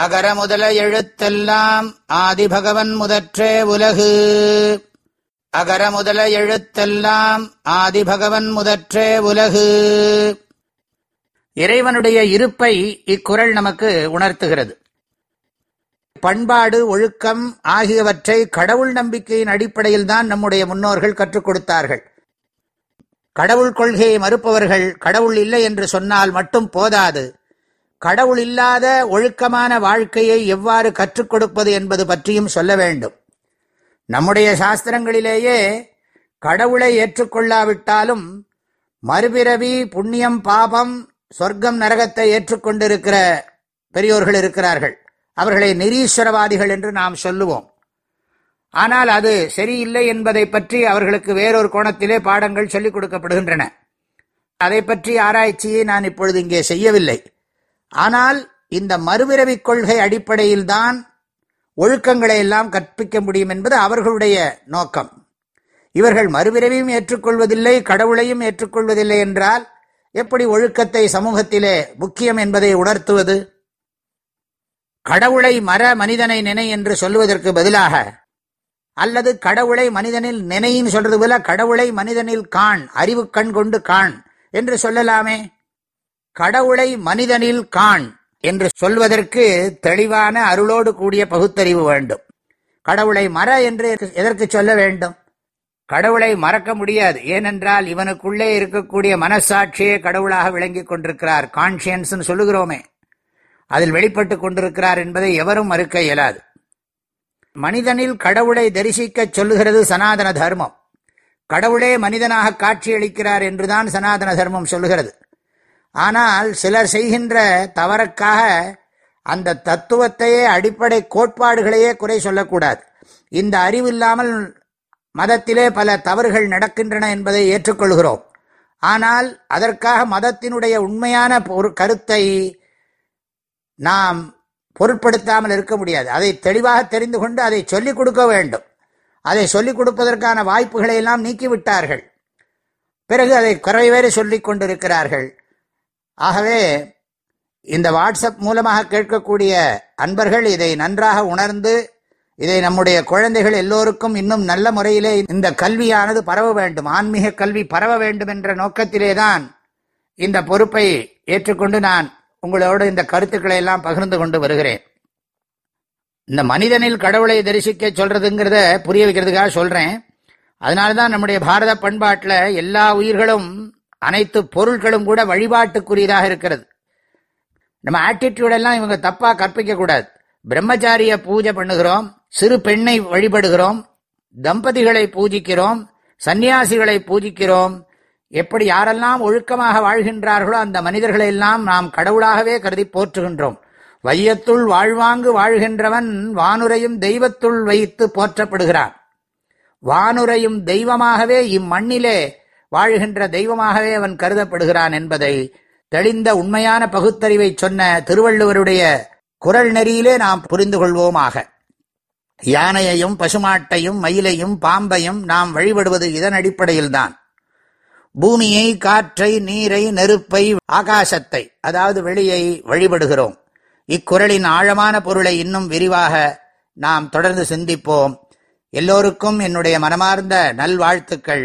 அகர முதல எழுத்தெல்லாம் ஆதிபகவன் முதற்றே உலகு. அகர முதல எழுத்தெல்லாம் ஆதிபகவன் முதற்றே உலகு. இறைவனுடைய இருப்பை இக்குரல் நமக்கு உணர்த்துகிறது. பண்பாடு ஒழுக்கம் ஆகியவற்றை கடவுள் நம்பிக்கையின் அடிப்படையில் தான் நம்முடைய முன்னோர்கள் கற்றுக் கொடுத்தார்கள். கடவுள் கொள்கையை மறுப்பவர்கள் கடவுள் இல்லை என்று சொன்னால் மட்டும் போதாது. கடவுள் இல்லாத ஒழுக்கமான வாழ்க்கையை எவ்வாறு கற்றுக் கொடுப்பது என்பது பற்றியும் சொல்ல வேண்டும். நம்முடைய சாஸ்திரங்களிலேயே கடவுளை ஏற்றுக்கொள்ளாவிட்டாலும் மறுபிறவி புண்ணியம் பாபம் சொர்க்கம் நரகத்தை ஏற்றுக்கொண்டிருக்கிற பெரியோர்கள் இருக்கிறார்கள். அவர்களை நிரீஸ்வரவாதிகள் என்று நாம் சொல்லுவோம். ஆனால் அது சரியில்லை என்பதை பற்றி அவர்களுக்கு வேறொரு கோணத்திலே பாடங்கள் சொல்லிக் கொடுக்கப்படுகின்றன. அதை பற்றி ஆராய்ச்சியை நான் இப்பொழுது இங்கே செய்யவில்லை. ஆனால் இந்த மறுபிறவி கொள்கை அடிப்படையில்தான் ஒழுக்கங்களை எல்லாம் கற்பிக்க முடியும் என்பது அவர்களுடைய நோக்கம். இவர்கள் மறுபிறவியும் ஏற்றுக்கொள்வதில்லை கடவுளையும் ஏற்றுக்கொள்வதில்லை என்றால் எப்படி ஒழுக்கத்தை சமூகத்திலே முக்கியம் என்பதை உணர்த்துவது? கடவுளை மர மனிதனை நினை என்று சொல்லுவதற்கு பதிலாக அல்லது கடவுளை மனிதனில் நினைன்னு சொல்றது போல கடவுளை மனிதனில் காண் அறிவு கண் கொண்டு காண் என்று சொல்லலாமே? கடவுளை மனிதனில் காண் என்று சொல்வதற்கு தெளிவான அருளோடு கூடிய பகுத்தறிவு வேண்டும். கடவுளை மற என்று எதற்கு சொல்ல வேண்டும்? கடவுளை மறக்க முடியாது. ஏனென்றால் இவனுக்குள்ளே இருக்கக்கூடிய மனசாட்சியே கடவுளாக விளங்கிக் கொண்டிருக்கிறார். கான்சியன்ஸ் சொல்லுகிறோமே. அதில் வெளிப்பட்டு கொண்டிருக்கிறார் என்பதை எவரும் மறுக்க இயலாது. மனிதனில் கடவுளை தரிசிக்க சொல்லுகிறது சனாதன தர்மம். கடவுளே மனிதனாக காட்சியளிக்கிறார் என்றுதான் சனாதன தர்மம் சொல்லுகிறது. ஆனால் சிலர் செய்கின்ற தவறுக்காக அந்த தத்துவத்தையே அடிப்படை கோட்பாடுகளையே குறை சொல்லக்கூடாது. இந்த அறிவு இல்லாமல் மதத்திலே பல தவறுகள் நடக்கின்றன என்பதை ஏற்றுக்கொள்கிறோம். ஆனால் அதற்காக மதத்தினுடைய உண்மையான ஒரு கருத்தை நாம் பொருட்படுத்தாமல் இருக்க முடியாது. அதை தெளிவாக தெரிந்து கொண்டு அதை சொல்லிக் கொடுக்க வேண்டும். அதை சொல்லிக் கொடுப்பதற்கான வாய்ப்புகளை எல்லாம் நீக்கிவிட்டார்கள். பிறகு அதை குறைவேறு சொல்லிக் கொண்டிருக்கிறார்கள். ஆகவே இந்த வாட்ஸ்அப் மூலமாக கேட்கக்கூடிய அன்பர்கள் இதை நன்றாக உணர்ந்து இதை நம்முடைய குழந்தைகள் எல்லோருக்கும் இன்னும் நல்ல முறையிலே இந்த கல்வியானது பரவ வேண்டும் ஆன்மீக கல்வி பரவ வேண்டும் என்ற நோக்கத்திலேதான் இந்த பொறுப்பை ஏற்றுக்கொண்டு நான் உங்களோடு இந்த கருத்துக்களை எல்லாம் பகிர்ந்து கொண்டு வருகிறேன். இந்த மனிதனில் கடவுளை தரிசிக்க சொல்றதுங்கிறத புரிய வைக்கிறதுக்காக சொல்றேன். அதனால்தான் நம்முடைய பாரத பண்பாட்டில் எல்லா உயிர்களும் அனைத்து பொருட்களும் கூட வழிபாட்டுக்குரியதாக இருக்கிறது. நம்ம ஆட்டிடியூட் எல்லாம் இவங்க தப்பா கற்பிக்க கூடாது. பிரம்மச்சாரிய பூஜை பண்ணுகிறோம் சிறு பெண்ணை வழிபடுகிறோம் தம்பதிகளை பூஜிக்கிறோம் சன்னியாசிகளை பூஜிக்கிறோம். எப்படி யாரெல்லாம் ஒழுக்கமாக வாழ்கின்றார்களோ அந்த மனிதர்களை எல்லாம் நாம் கடவுளாகவே கருதி போற்றுகின்றோம். வையத்துள் வாழ்வாங்கு வாழ்கின்றவன் வானுரையும் தெய்வத்துள் வைத்து போற்றப்படுகிறான். வானுரையும் தெய்வமாகவே இம்மண்ணிலே வாழ்கின்ற தெய்வமாகவே அவன் கருதப்படுகிறான் என்பதை தெளிந்த உண்மையான பகுத்தறிவை சொன்ன திருவள்ளுவருடைய குரல் நெறியிலே நாம் புரிந்து கொள்வோமாக. யானையையும் பசுமாட்டையும் மயிலையும் பாம்பையும் நாம் வழிபடுவது இதன் அடிப்படையில்தான். பூமியை காற்றை நீரை நெருப்பை ஆகாசத்தை அதாவது வெளியை வழிபடுகிறோம். இக்குரலின் ஆழமான பொருளை இன்னும் விரிவாக நாம் தொடர்ந்து சிந்திப்போம். எல்லோருக்கும் என்னுடைய மனமார்ந்த நல்வாழ்த்துக்கள்.